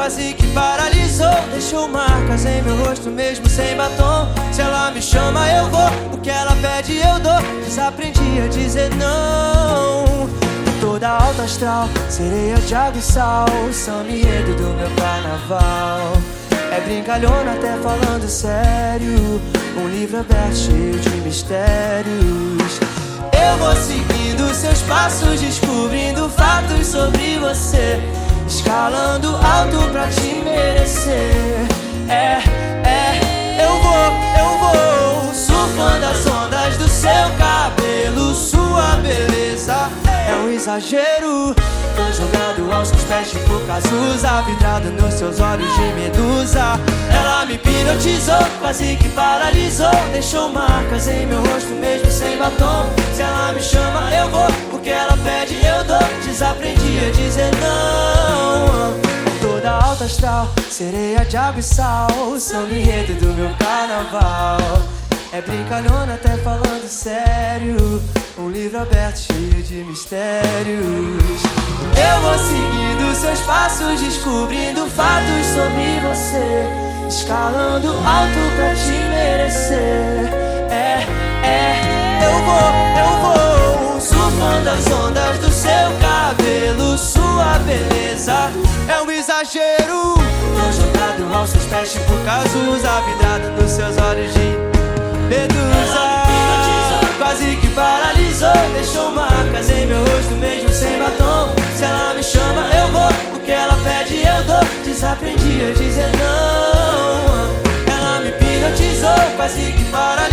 quase que paralisou Deixou marcas em meu rosto mesmo sem batom Se ela me chama eu vou, o que ela pede eu dou Desaprendi a dizer não Toda alta astral, sereia de água e sal São do meu carnaval Brincalhona até falando sério. Um livro aberto cheio de mistérios. Eu vou seguindo seus passos Descobrindo fatos sobre você. Escalando alto pra te merecer exagero. Tô jogado aos seus pés tipo Cazuza Vidrado nos seus olhos de medusa. Ela me hipnotizou, quase que paralisou. Deixou marcas em meu rosto mesmo sem batom. Se ela me chama eu vou, o que ela pede eu dou. Desaprendi a dizer não. Toda alta astral, sereia de água e sal. São enredo do meu carnaval. É brincalhona até falando sério Um livro aberto cheio de mistérios. Eu vou seguindo seus passos Descobrindo fatos sobre você. Escalando alto pra te merecer. É, é, eu vou, eu vou. Surfando as ondas do seu cabelo Sua beleza é um exagero. Tô jogado aos seus pés tipo Cazuza Vidrado nos seus olhos de medusa Deixou marcas em meu rosto mesmo sem batom. Se ela me chama eu vou. O que ela pede eu dou. Desaprendi a dizer não. Ela me hipnotizou Quase que paralisou